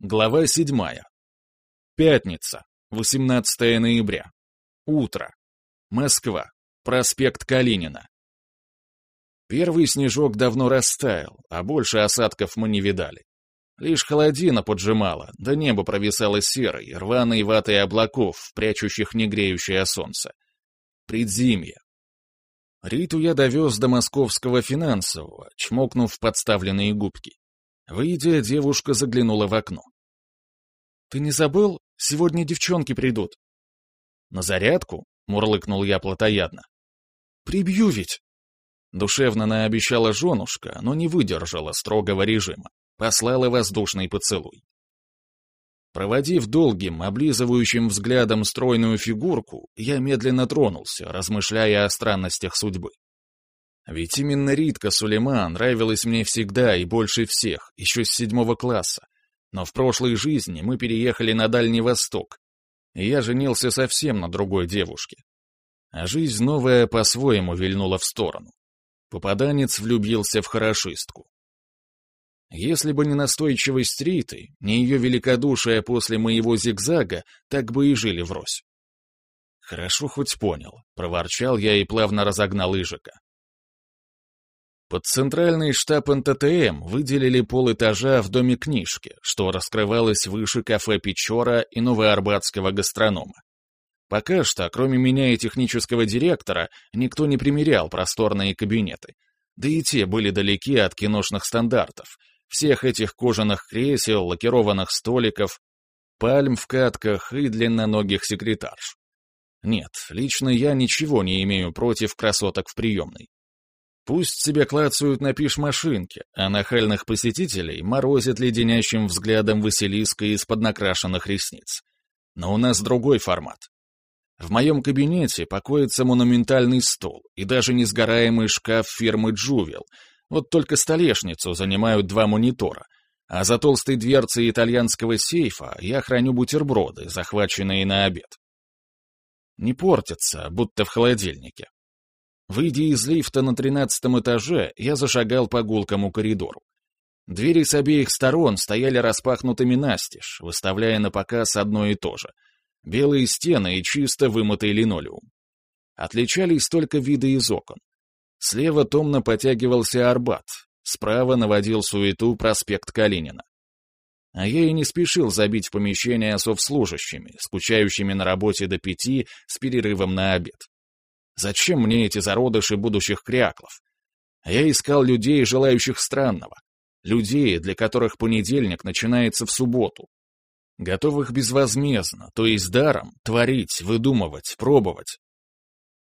Глава седьмая. Пятница, 18 ноября. Утро. Москва. Проспект Калинина. Первый снежок давно растаял, а больше осадков мы не видали. Лишь холодина поджимала, да небо провисало серой, рваной ватой облаков, прячущих негреющее солнце. Предзимье. Риту я довез до московского финансового, чмокнув подставленные губки. Выйдя, девушка заглянула в окно. «Ты не забыл? Сегодня девчонки придут». «На зарядку?» — мурлыкнул я плотоядно. «Прибью ведь!» Душевно наобещала женушка, но не выдержала строгого режима. Послала воздушный поцелуй. Проводив долгим, облизывающим взглядом стройную фигурку, я медленно тронулся, размышляя о странностях судьбы. Ведь именно Ритка Сулейман нравилась мне всегда и больше всех, еще с седьмого класса. Но в прошлой жизни мы переехали на Дальний Восток, и я женился совсем на другой девушке. А жизнь новая по-своему вильнула в сторону. Попаданец влюбился в хорошистку. Если бы не настойчивость Риты, не ее великодушие после моего зигзага, так бы и жили врозь. «Хорошо хоть понял», — проворчал я и плавно разогнал Ижика. Под центральный штаб НТТМ выделили полэтажа в доме книжки, что раскрывалось выше кафе «Печора» и новоарбатского гастронома. Пока что, кроме меня и технического директора, никто не примерял просторные кабинеты. Да и те были далеки от киношных стандартов. Всех этих кожаных кресел, лакированных столиков, пальм в катках и длинноногих секретарш. Нет, лично я ничего не имею против красоток в приемной. Пусть себе клацают на пиш-машинке, а нахальных посетителей морозит леденящим взглядом Василиска из-под накрашенных ресниц. Но у нас другой формат. В моем кабинете покоится монументальный стол и даже несгораемый шкаф фирмы «Джувел», вот только столешницу занимают два монитора, а за толстой дверцей итальянского сейфа я храню бутерброды, захваченные на обед. Не портятся, будто в холодильнике. Выйдя из лифта на тринадцатом этаже, я зашагал по гулкому коридору. Двери с обеих сторон стояли распахнутыми настежь, выставляя на показ одно и то же. Белые стены и чисто вымытый линолеум. Отличались только виды из окон. Слева томно потягивался Арбат, справа наводил суету проспект Калинина. А я и не спешил забить помещение совслужащими, скучающими на работе до пяти с перерывом на обед. Зачем мне эти зародыши будущих кряклов? Я искал людей, желающих странного. Людей, для которых понедельник начинается в субботу. Готовых безвозмездно, то есть даром, творить, выдумывать, пробовать.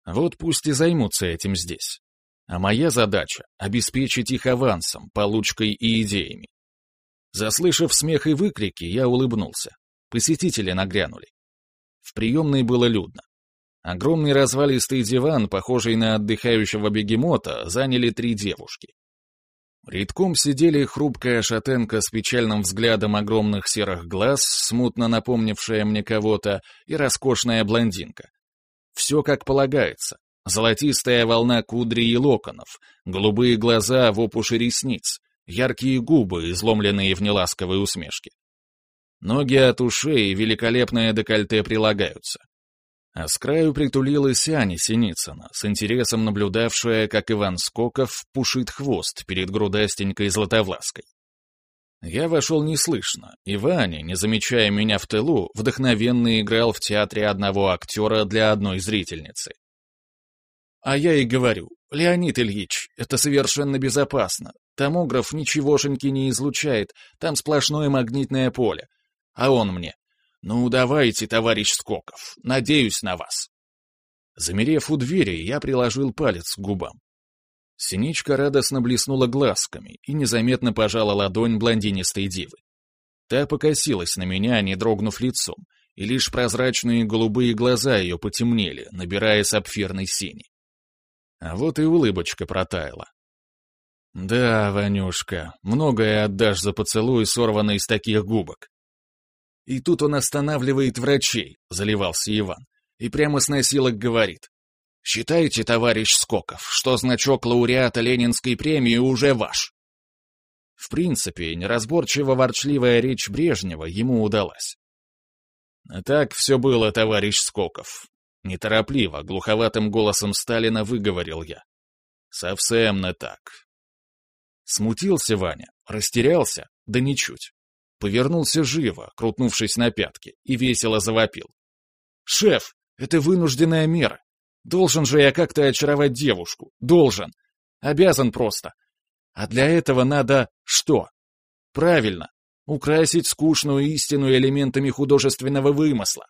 Вот пусть и займутся этим здесь. А моя задача — обеспечить их авансом, получкой и идеями. Заслышав смех и выкрики, я улыбнулся. Посетители нагрянули. В приемной было людно. Огромный развалистый диван, похожий на отдыхающего бегемота, заняли три девушки. Редком сидели хрупкая шатенка с печальным взглядом огромных серых глаз, смутно напомнившая мне кого-то, и роскошная блондинка. Все как полагается. Золотистая волна кудри и локонов, голубые глаза в опуши ресниц, яркие губы, изломленные в неласковой усмешке. Ноги от ушей и великолепное декольте прилагаются. А с краю притулилась Аня Синицына, с интересом наблюдавшая, как Иван Скоков пушит хвост перед грудастенькой Златовлаской. Я вошел неслышно, и Ваня, не замечая меня в тылу, вдохновенно играл в театре одного актера для одной зрительницы. А я и говорю, Леонид Ильич, это совершенно безопасно. Томограф ничегошеньки не излучает, там сплошное магнитное поле. А он мне, «Ну, давайте, товарищ Скоков, надеюсь на вас». Замерев у двери, я приложил палец к губам. Синичка радостно блеснула глазками и незаметно пожала ладонь блондинистой дивы. Та покосилась на меня, не дрогнув лицом, и лишь прозрачные голубые глаза ее потемнели, набирая сапфирной сини. А вот и улыбочка протаяла. «Да, Ванюшка, многое отдашь за поцелуй, сорванный из таких губок. И тут он останавливает врачей, заливался Иван, и прямо с носилок говорит. «Считайте, товарищ Скоков, что значок лауреата Ленинской премии уже ваш». В принципе, неразборчиво ворчливая речь Брежнева ему удалась. «Так все было, товарищ Скоков», — неторопливо, глуховатым голосом Сталина выговорил я. «Совсем не так». Смутился Ваня, растерялся, да ничуть. Повернулся живо, крутнувшись на пятки, и весело завопил. «Шеф, это вынужденная мера. Должен же я как-то очаровать девушку. Должен. Обязан просто. А для этого надо что? Правильно. Украсить скучную истину элементами художественного вымысла.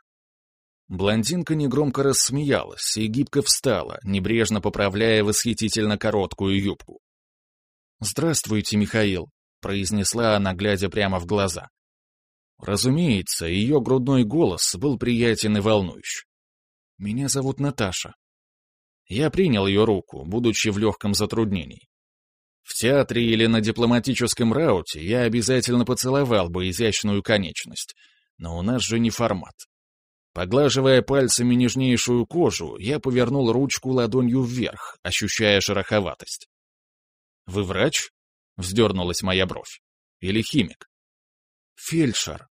Блондинка негромко рассмеялась и гибко встала, небрежно поправляя восхитительно короткую юбку. «Здравствуйте, Михаил», — произнесла она, глядя прямо в глаза. Разумеется, ее грудной голос был приятен и волнующий. «Меня зовут Наташа». Я принял ее руку, будучи в легком затруднении. В театре или на дипломатическом рауте я обязательно поцеловал бы изящную конечность, но у нас же не формат. Поглаживая пальцами нежнейшую кожу, я повернул ручку ладонью вверх, ощущая шероховатость. «Вы врач?» — вздернулась моя бровь. «Или химик?» «Фельдшер».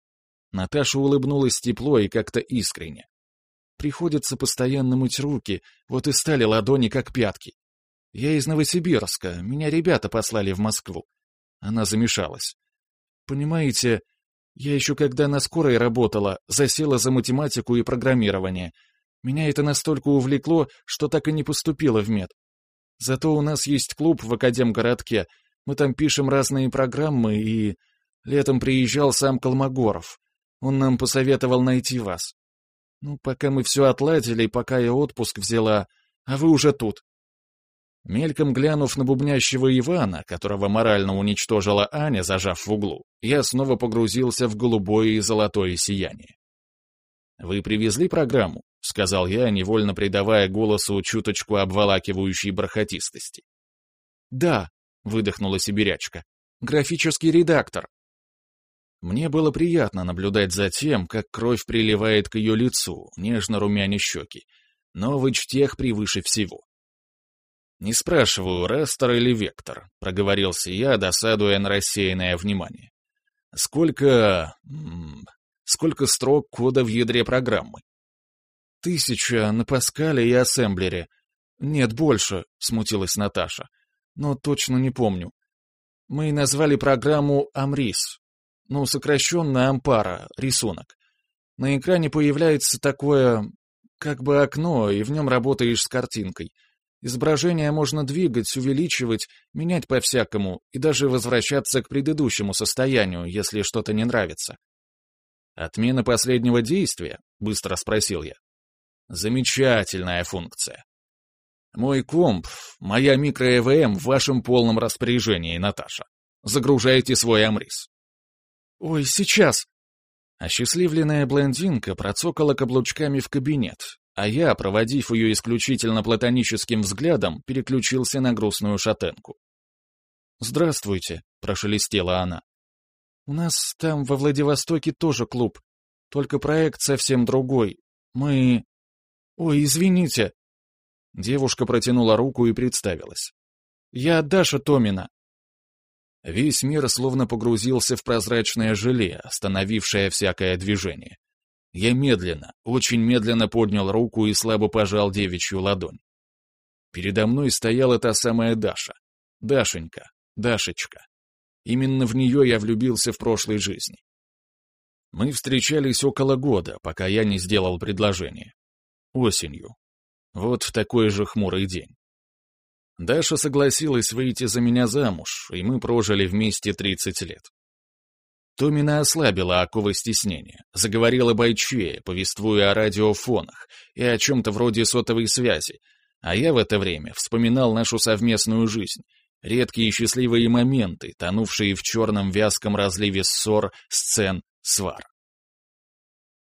Наташа улыбнулась тепло и как-то искренне. Приходится постоянно мыть руки, вот и стали ладони как пятки. Я из Новосибирска, меня ребята послали в Москву. Она замешалась. Понимаете, я еще когда на скорой работала, засела за математику и программирование. Меня это настолько увлекло, что так и не поступила в мед. Зато у нас есть клуб в Академгородке. Мы там пишем разные программы, и... Летом приезжал сам Колмогоров. Он нам посоветовал найти вас. Ну, пока мы все отладили, пока я отпуск взяла, а вы уже тут. Мельком глянув на бубнящего Ивана, которого морально уничтожила Аня, зажав в углу, я снова погрузился в голубое и золотое сияние. «Вы привезли программу?» — сказал я, невольно придавая голосу чуточку обволакивающей бархатистости. «Да», — выдохнула сибирячка, — «графический редактор». Мне было приятно наблюдать за тем, как кровь приливает к ее лицу, нежно румяне щеки, но вычтех превыше всего. «Не спрашиваю, растер или вектор», — проговорился я, досадуя на рассеянное внимание. «Сколько... сколько строк кода в ядре программы?» «Тысяча на Паскале и ассемблере. Нет, больше», — смутилась Наташа. «Но точно не помню. Мы назвали программу «Амрис». Ну, сокращенно «Ампара», рисунок. На экране появляется такое... как бы окно, и в нем работаешь с картинкой — Изображение можно двигать, увеличивать, менять по-всякому и даже возвращаться к предыдущему состоянию, если что-то не нравится. «Отмена последнего действия?» — быстро спросил я. «Замечательная функция. Мой комп, моя микро-ЭВМ в вашем полном распоряжении, Наташа. Загружайте свой амрис». «Ой, сейчас!» Осчастливленная блондинка процокала каблучками в кабинет, а я, проводив ее исключительно платоническим взглядом, переключился на грустную шатенку. «Здравствуйте», — прошелестела она. «У нас там во Владивостоке тоже клуб, только проект совсем другой. Мы... Ой, извините». Девушка протянула руку и представилась. «Я Даша Томина». Весь мир словно погрузился в прозрачное желе, остановившее всякое движение. Я медленно, очень медленно поднял руку и слабо пожал девичью ладонь. Передо мной стояла та самая Даша. Дашенька, Дашечка. Именно в нее я влюбился в прошлой жизни. Мы встречались около года, пока я не сделал предложение. Осенью. Вот в такой же хмурый день. Даша согласилась выйти за меня замуж, и мы прожили вместе 30 лет. Томина ослабила оковы стеснения, заговорила бойчее, повествуя о радиофонах и о чем-то вроде сотовой связи, а я в это время вспоминал нашу совместную жизнь, редкие счастливые моменты, тонувшие в черном вязком разливе ссор, сцен, свар.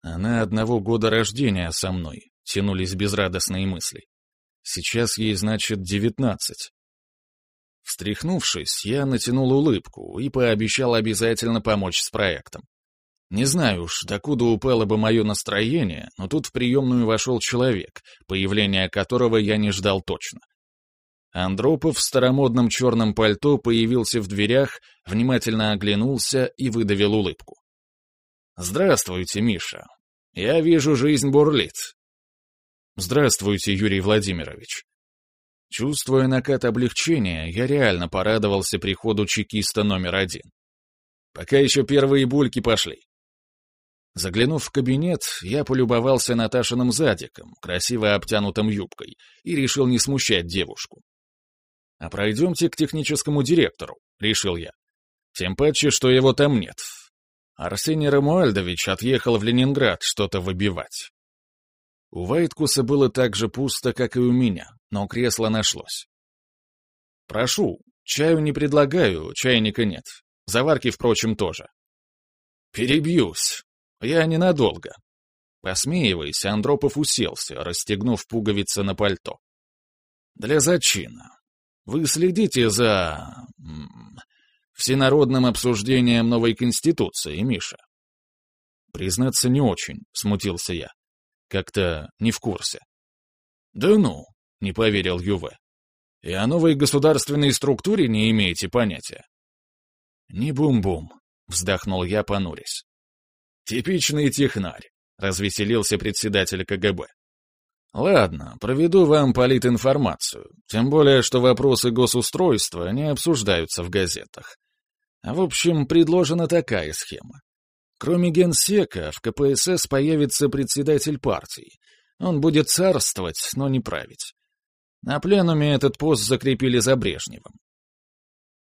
Она одного года рождения со мной, тянулись безрадостные мысли. Сейчас ей, значит, девятнадцать. Встряхнувшись, я натянул улыбку и пообещал обязательно помочь с проектом. Не знаю уж, докуда упало бы мое настроение, но тут в приемную вошел человек, появление которого я не ждал точно. Андропов в старомодном черном пальто появился в дверях, внимательно оглянулся и выдавил улыбку. «Здравствуйте, Миша. Я вижу, жизнь бурлит». «Здравствуйте, Юрий Владимирович». Чувствуя накат облегчения, я реально порадовался приходу чекиста номер один. Пока еще первые бульки пошли. Заглянув в кабинет, я полюбовался Наташиным задиком, красиво обтянутым юбкой, и решил не смущать девушку. «А пройдемте к техническому директору», — решил я. Тем паче, что его там нет. Арсений Рамуальдович отъехал в Ленинград что-то выбивать. У Вайткуса было так же пусто, как и у меня, но кресло нашлось. «Прошу, чаю не предлагаю, чайника нет. Заварки, впрочем, тоже». «Перебьюсь. Я ненадолго». Посмеиваясь, Андропов уселся, расстегнув пуговицы на пальто. «Для зачина. Вы следите за... всенародным обсуждением новой Конституции, Миша?» «Признаться, не очень», — смутился я. Как-то не в курсе. «Да ну», — не поверил Юве. «И о новой государственной структуре не имеете понятия?» «Не бум-бум», — вздохнул я, понурясь. «Типичный технарь», — развеселился председатель КГБ. «Ладно, проведу вам политинформацию, тем более, что вопросы госустройства не обсуждаются в газетах. В общем, предложена такая схема. Кроме генсека, в КПСС появится председатель партии. Он будет царствовать, но не править. На пленуме этот пост закрепили за Брежневым.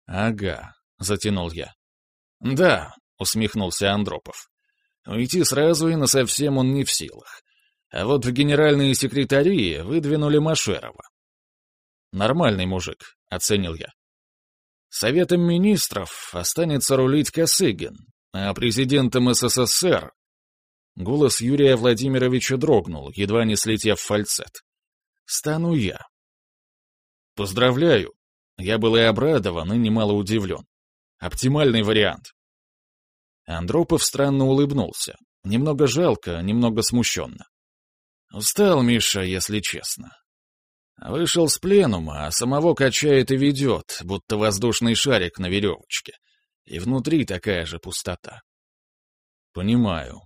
«Ага», — затянул я. «Да», — усмехнулся Андропов. «Уйти сразу и насовсем он не в силах. А вот в генеральные секретари выдвинули Машерова». «Нормальный мужик», — оценил я. Советом министров останется рулить Косыгин, а президентом СССР... Голос Юрия Владимировича дрогнул, едва не слетев в фальцет. «Стану я». «Поздравляю!» Я был и обрадован, и немало удивлен. Оптимальный вариант. Андропов странно улыбнулся. Немного жалко, немного смущенно. Устал Миша, если честно. Вышел с пленума, а самого качает и ведет, будто воздушный шарик на веревочке и внутри такая же пустота. Понимаю.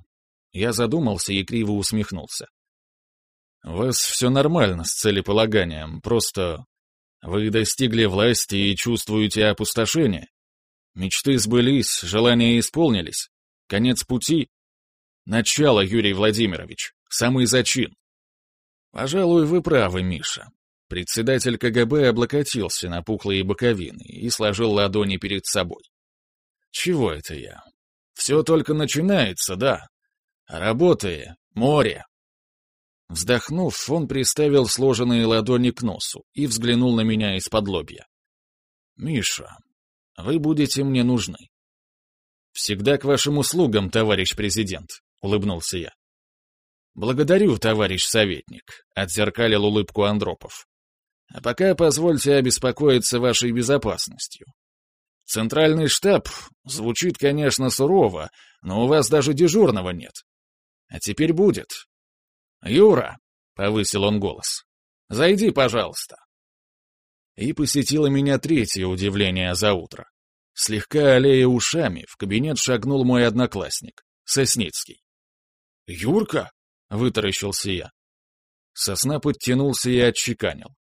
Я задумался и криво усмехнулся. У вас все нормально с целеполаганием, просто вы достигли власти и чувствуете опустошение. Мечты сбылись, желания исполнились. Конец пути. Начало, Юрий Владимирович. Самый зачин. Пожалуй, вы правы, Миша. Председатель КГБ облокотился на пухлые боковины и сложил ладони перед собой. Чего это я? Все только начинается, да. Работы, море. Вздохнув, он приставил сложенные ладони к носу и взглянул на меня из-под лобья. «Миша, вы будете мне нужны». «Всегда к вашим услугам, товарищ президент», — улыбнулся я. «Благодарю, товарищ советник», — отзеркалил улыбку Андропов. «А пока позвольте обеспокоиться вашей безопасностью. Центральный штаб звучит, конечно, сурово, но у вас даже дежурного нет. А теперь будет. Юра, — повысил он голос, — зайди, пожалуйста. И посетило меня третье удивление за утро. Слегка аллея ушами, в кабинет шагнул мой одноклассник, Сосницкий. «Юрка?» — вытаращился я. Сосна подтянулся и отчеканил.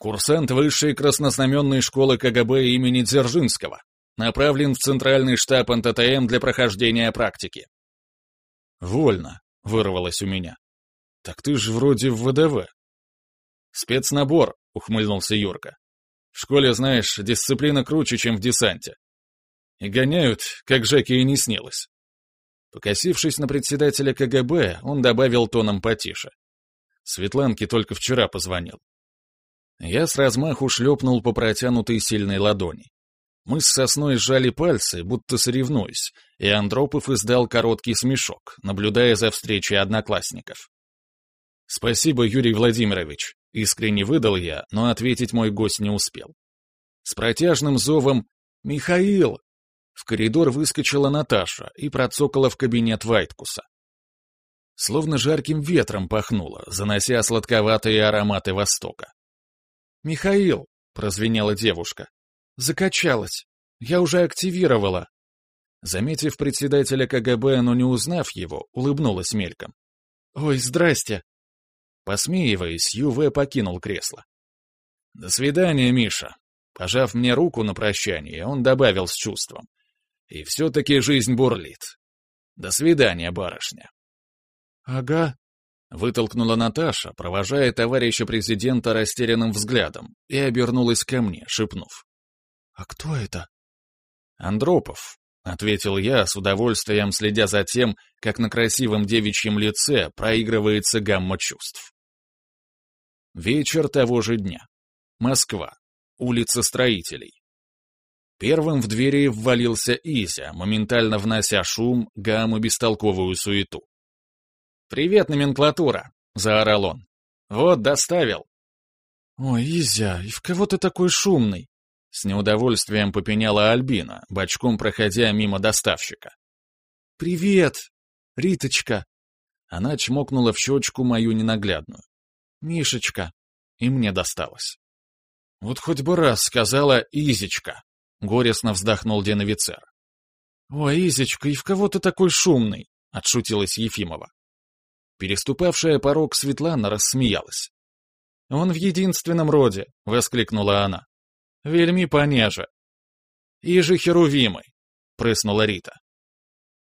Курсант высшей краснознаменной школы КГБ имени Дзержинского. Направлен в Центральный штаб НТТМ для прохождения практики. «Вольно», — вырвалось у меня. «Так ты же вроде в ВДВ». «Спецнабор», — ухмыльнулся Юрка. «В школе, знаешь, дисциплина круче, чем в десанте. И гоняют, как Жеке и не снилось». Покосившись на председателя КГБ, он добавил тоном потише. Светланке только вчера позвонил. Я с размаху шлепнул по протянутой сильной ладони. Мы с сосной сжали пальцы, будто соревнуясь, и Андропов издал короткий смешок, наблюдая за встречей одноклассников. «Спасибо, Юрий Владимирович», — искренне выдал я, но ответить мой гость не успел. С протяжным зовом «Михаил!» в коридор выскочила Наташа и процокала в кабинет Вайткуса. Словно жарким ветром пахнуло, занося сладковатые ароматы Востока. «Михаил!» — прозвенела девушка. «Закачалась. Я уже активировала». Заметив председателя КГБ, но не узнав его, улыбнулась мельком. «Ой, здрасте!» Посмеиваясь, Юве покинул кресло. «До свидания, Миша!» Пожав мне руку на прощание, он добавил с чувством. «И все-таки жизнь бурлит. До свидания, барышня!» «Ага», — вытолкнула Наташа, провожая товарища президента растерянным взглядом, и обернулась ко мне, шепнув. «А кто это?» «Андропов», — ответил я, с удовольствием следя за тем, как на красивом девичьем лице проигрывается гамма чувств. Вечер того же дня. Москва. Улица Строителей. Первым в двери ввалился Изя, моментально внося шум, гамму бестолковую суету. «Привет, номенклатура!» — заорал он. «Вот, доставил!» «Ой, Изя, и в кого ты такой шумный?» С неудовольствием попеняла Альбина, бочком проходя мимо доставщика. «Привет, Риточка!» Она чмокнула в щечку мою ненаглядную. «Мишечка!» И мне досталось. «Вот хоть бы раз сказала Изечка!» Горестно вздохнул деновицер. «Ой, Изечка, и в кого ты такой шумный?» — отшутилась Ефимова. Переступавшая порог Светлана рассмеялась. «Он в единственном роде!» — воскликнула она. «Вельми понеже!» «И же Херувимы!» — прыснула Рита.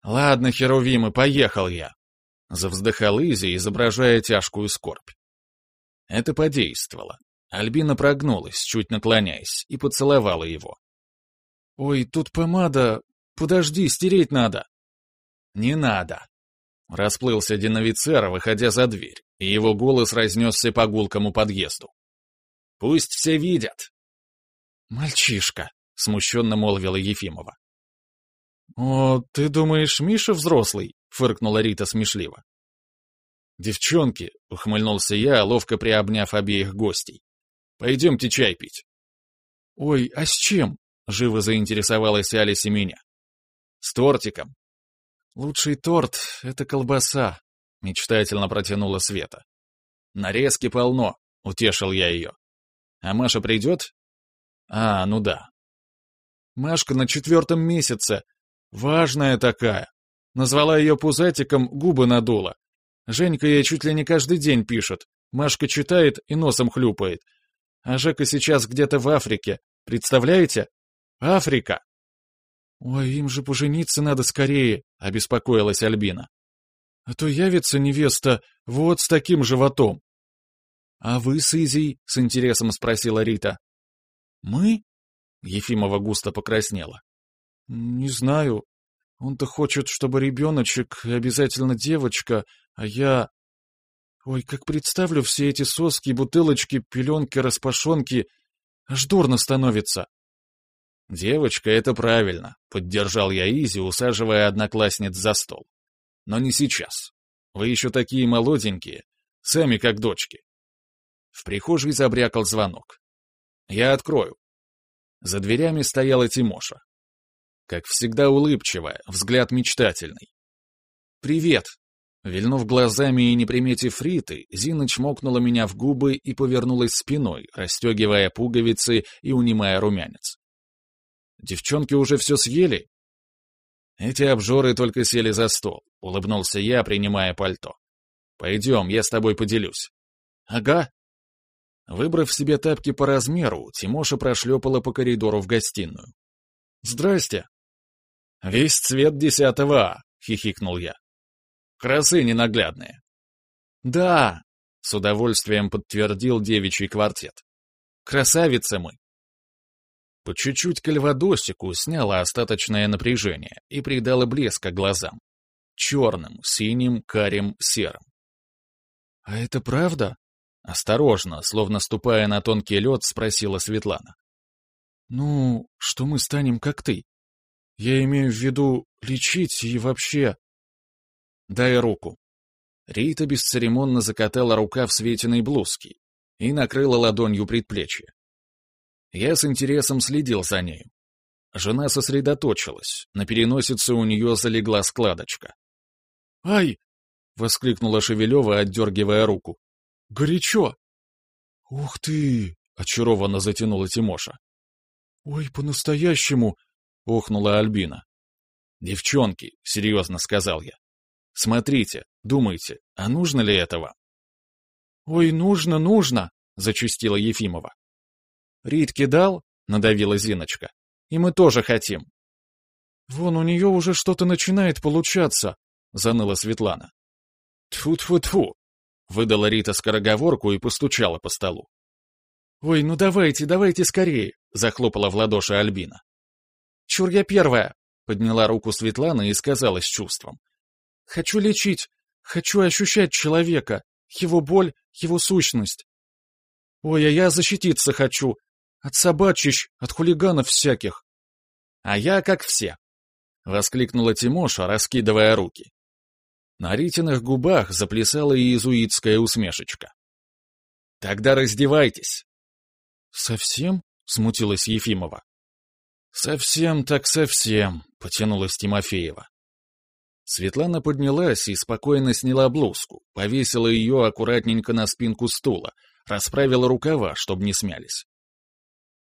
«Ладно, Херувимы, поехал я!» — завздыхал Изи, изображая тяжкую скорбь. Это подействовало. Альбина прогнулась, чуть наклоняясь, и поцеловала его. «Ой, тут помада... Подожди, стереть надо!» «Не надо!» Расплылся диновицер, выходя за дверь, и его голос разнесся по гулкому подъезду. «Пусть все видят!» «Мальчишка!» — смущенно молвила Ефимова. «О, ты думаешь, Миша взрослый?» — фыркнула Рита смешливо. «Девчонки!» — ухмыльнулся я, ловко приобняв обеих гостей. «Пойдемте чай пить». «Ой, а с чем?» — живо заинтересовалась Алиса меня. «С тортиком». «Лучший торт — это колбаса», — мечтательно протянула Света. «Нарезки полно», — утешил я ее. «А Маша придет?» «А, ну да». «Машка на четвертом месяце. Важная такая. Назвала ее пузатиком, губы надула. Женька ей чуть ли не каждый день пишет. Машка читает и носом хлюпает. А Жека сейчас где-то в Африке. Представляете? Африка!» «Ой, им же пожениться надо скорее», — обеспокоилась Альбина. «А то явится невеста вот с таким животом». «А вы с Изей?» — с интересом спросила Рита. «Мы?» — Ефимова густо покраснела. «Не знаю. Он-то хочет, чтобы ребеночек, обязательно девочка, а я... Ой, как представлю все эти соски, бутылочки, пеленки, распашонки, аж дурно становится». «Девочка, это правильно», — поддержал я Изи, усаживая одноклассниц за стол. «Но не сейчас. Вы еще такие молоденькие, сами как дочки». В прихожей забрякал звонок. «Я открою». За дверями стояла Тимоша. Как всегда улыбчивая, взгляд мечтательный. «Привет!» Вильнув глазами и не приметив Риты, Зина чмокнула меня в губы и повернулась спиной, расстегивая пуговицы и унимая румянец. Девчонки уже все съели?» «Эти обжоры только сели за стол», — улыбнулся я, принимая пальто. «Пойдем, я с тобой поделюсь». «Ага». Выбрав себе тапки по размеру, Тимоша прошлепала по коридору в гостиную. «Здрасте». «Весь цвет десятого А», — хихикнул я. «Красы ненаглядные». «Да», — с удовольствием подтвердил девичий квартет. «Красавицы мы». По чуть-чуть кальвадосику сняло остаточное напряжение и придало блеска глазам. Черным, синим, карим, серым. «А это правда?» Осторожно, словно ступая на тонкий лед, спросила Светлана. «Ну, что мы станем как ты? Я имею в виду лечить и вообще...» «Дай руку». Рита бесцеремонно закатала в Светиной блузки и накрыла ладонью предплечье. Я с интересом следил за нею. Жена сосредоточилась, на переносице у нее залегла складочка. «Ай!» — воскликнула Шевелева, отдергивая руку. «Горячо!» «Ух ты!» — очарованно затянула Тимоша. «Ой, по-настоящему!» — охнула Альбина. «Девчонки», — серьезно сказал я. «Смотрите, думайте, а нужно ли этого?» «Ой, нужно, нужно!» — зачастила Ефимова. «Ритке дал?» — надавила Зиночка. «И мы тоже хотим». «Вон у нее уже что-то начинает получаться», — заныла Светлана. «Тьфу-тьфу-тьфу!» — выдала Рита скороговорку и постучала по столу. «Ой, ну давайте, давайте скорее!» — захлопала в ладоши Альбина. «Чур я первая!» — подняла руку Светлана и сказала с чувством. «Хочу лечить, хочу ощущать человека, его боль, его сущность. Ой, а я защититься хочу. От собачищ, от хулиганов всяких. А я как все!» — воскликнула Тимоша, раскидывая руки. На Ритиных губах заплясала иезуитская усмешечка. «Тогда раздевайтесь!» «Совсем?» — смутилась Ефимова. «Совсем так совсем», — потянулась Тимофеева. Светлана поднялась и спокойно сняла блузку, повесила ее аккуратненько на спинку стула, расправила рукава, чтобы не смялись.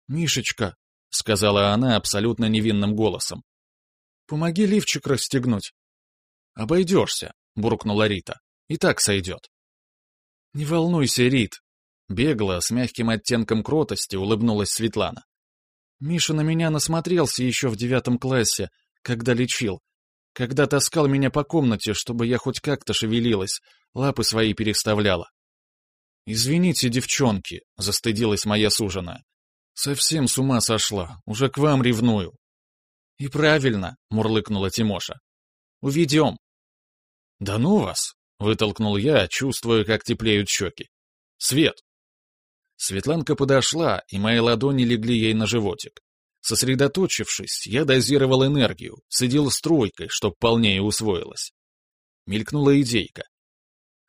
«Мишечка», — сказала она абсолютно невинным голосом, — «помоги лифчик расстегнуть». «Обойдешься», — буркнула Рита, — «и так сойдет». «Не волнуйся, Рит», Бегло, с мягким оттенком кротости, улыбнулась Светлана. Миша на меня насмотрелся еще в девятом классе, когда лечил. Когда таскал меня по комнате, чтобы я хоть как-то шевелилась, лапы свои переставляла. «Извините, девчонки», — застыдилась моя суженая. «Совсем с ума сошла, уже к вам ревную». «И правильно», — мурлыкнула Тимоша. «Уведем». «Да ну вас!» — вытолкнул я, чувствуя, как теплеют щеки. «Свет!» Светланка подошла, и мои ладони легли ей на животик. Сосредоточившись, я дозировал энергию, сидел стройкой, чтоб полнее усвоилась. Мелькнула идейка.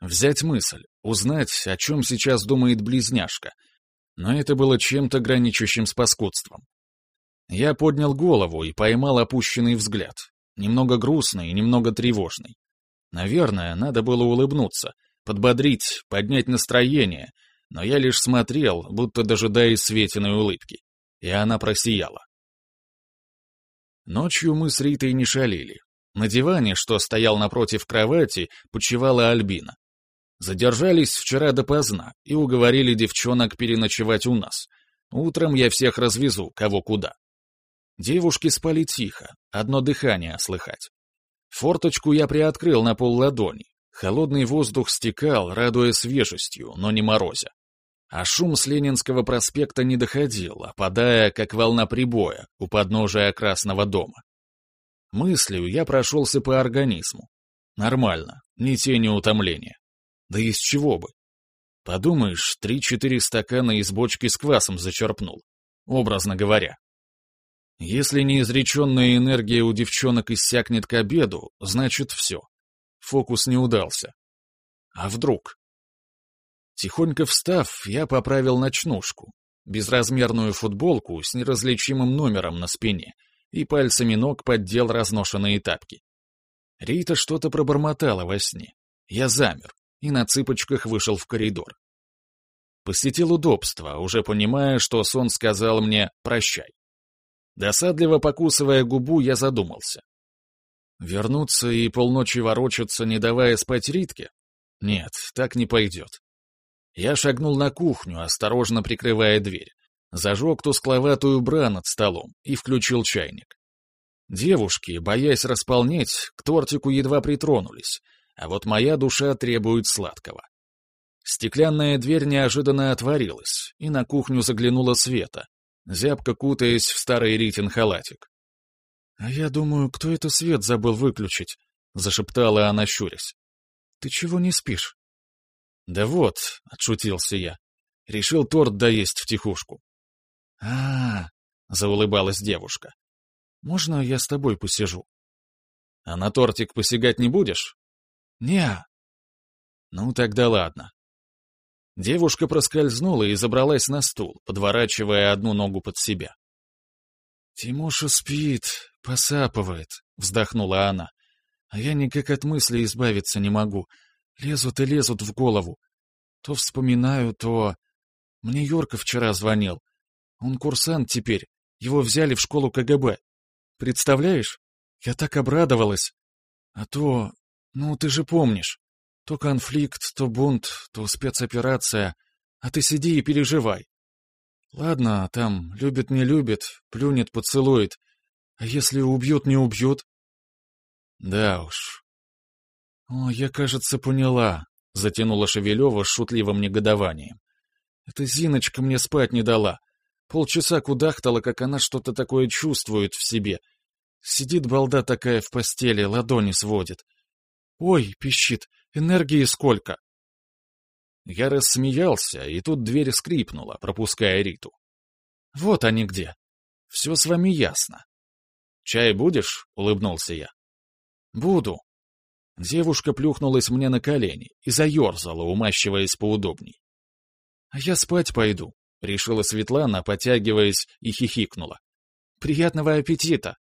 Взять мысль, узнать, о чем сейчас думает близняшка. Но это было чем-то граничащим с паскудством. Я поднял голову и поймал опущенный взгляд. Немного грустный и немного тревожный. Наверное, надо было улыбнуться, подбодрить, поднять настроение — но я лишь смотрел, будто дожидаясь Светиной улыбки, и она просияла. Ночью мы с Ритой не шалили. На диване, что стоял напротив кровати, почивала Альбина. Задержались вчера допоздна и уговорили девчонок переночевать у нас. Утром я всех развезу, кого куда. Девушки спали тихо, одно дыхание слыхать. Форточку я приоткрыл на пол ладони. Холодный воздух стекал, радуя свежестью, но не морозя а шум с Ленинского проспекта не доходил, опадая, как волна прибоя, у подножия Красного дома. Мыслью я прошелся по организму. Нормально, ни тени утомления. Да из чего бы? Подумаешь, три-четыре стакана из бочки с квасом зачерпнул, образно говоря. Если неизреченная энергия у девчонок иссякнет к обеду, значит все. Фокус не удался. А вдруг? Тихонько встав, я поправил ночнушку, безразмерную футболку с неразличимым номером на спине и пальцами ног поддел разношенные тапки. Рита что-то пробормотала во сне. Я замер и на цыпочках вышел в коридор. Посетил удобство, уже понимая, что сон сказал мне «прощай». Досадливо покусывая губу, я задумался. Вернуться и полночи ворочаться, не давая спать Ритке? Нет, так не пойдет. Я шагнул на кухню, осторожно прикрывая дверь, зажег тускловатую бра над столом и включил чайник. Девушки, боясь располнеть, к тортику едва притронулись, а вот моя душа требует сладкого. Стеклянная дверь неожиданно отворилась, и на кухню заглянула Света, зябко кутаясь в старый Ритин халатик. «А я думаю, кто это свет забыл выключить?» — зашептала она, щурясь. «Ты чего не спишь?» «Да вот», — отшутился я, — решил торт доесть втихушку. а, -а, -а заулыбалась девушка. «Можно я с тобой посижу?» «А на тортик посягать не будешь?» «Не-а». «Ну, тогда ладно». Девушка проскользнула и забралась на стул, подворачивая одну ногу под себя. «Тимоша спит, посапывает», — вздохнула она. «А я никак от мысли избавиться не могу. Лезут и лезут в голову. То вспоминаю, то... Мне Йорка вчера звонил. Он курсант теперь. Его взяли в школу КГБ. Представляешь? Я так обрадовалась. А то... Ну, ты же помнишь. То конфликт, то бунт, то спецоперация. А ты сиди и переживай. Ладно, там, любит не любит, плюнет, поцелует. А если убьют, не убьют? Да уж. О, я, кажется, поняла, затянула Шевелева с шутливым негодованием. Эта Зиночка мне спать не дала. Полчаса кудахтала, как она что-то такое чувствует в себе. Сидит балда такая в постели, ладони сводит. «Ой!» — пищит. «Энергии сколько!» Я рассмеялся, и тут дверь скрипнула, пропуская Риту. «Вот они где. Все с вами ясно». «Чай будешь?» — улыбнулся я. «Буду». Девушка плюхнулась мне на колени и заерзала, умащиваясь поудобней. «А я спать пойду», — решила Светлана, потягиваясь, и хихикнула. «Приятного аппетита!»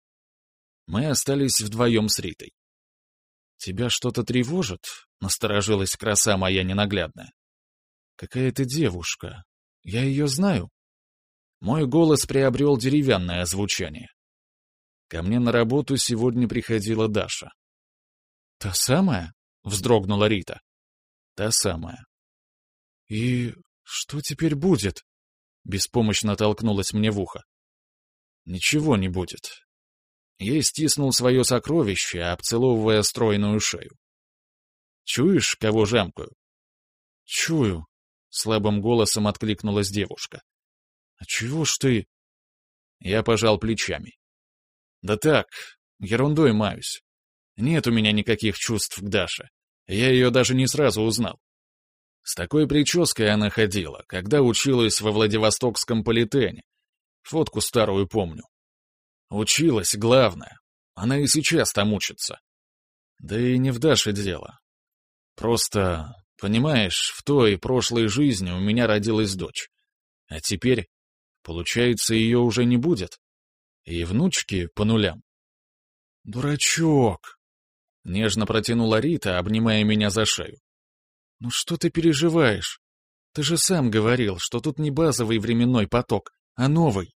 Мы остались вдвоем с Ритой. «Тебя что-то тревожит?» — насторожилась краса моя ненаглядная. «Какая ты девушка. Я ее знаю?» Мой голос приобрел деревянное звучание. Ко мне на работу сегодня приходила Даша. «Та самая?» — вздрогнула Рита. «Та самая». «И что теперь будет?» — беспомощно толкнулась мне в ухо. «Ничего не будет. Я стиснул свое сокровище, обцеловывая стройную шею. «Чуешь, кого жамкаю?» «Чую», — слабым голосом откликнулась девушка. «А чего ж ты...» Я пожал плечами. «Да так, ерундой маюсь. Нет у меня никаких чувств к Даше. Я ее даже не сразу узнал. С такой прической она ходила, когда училась во Владивостокском политене. Фотку старую помню. Училась, главное. Она и сейчас там учится. Да и не в Даше дело. Просто, понимаешь, в той прошлой жизни у меня родилась дочь. А теперь, получается, ее уже не будет. И внучки по нулям. «Дурачок!» — нежно протянула Рита, обнимая меня за шею. «Ну что ты переживаешь? Ты же сам говорил, что тут не базовый временной поток, а новый.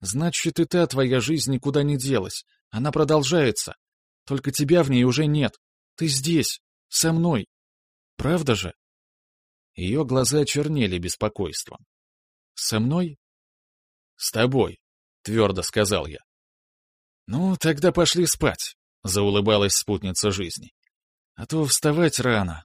Значит, и та твоя жизнь никуда не делась. Она продолжается. Только тебя в ней уже нет. Ты здесь, со мной. Правда же? Ее глаза чернели беспокойством. Со мной? С тобой, твердо сказал я. Ну, тогда пошли спать, заулыбалась спутница жизни. А то вставать рано.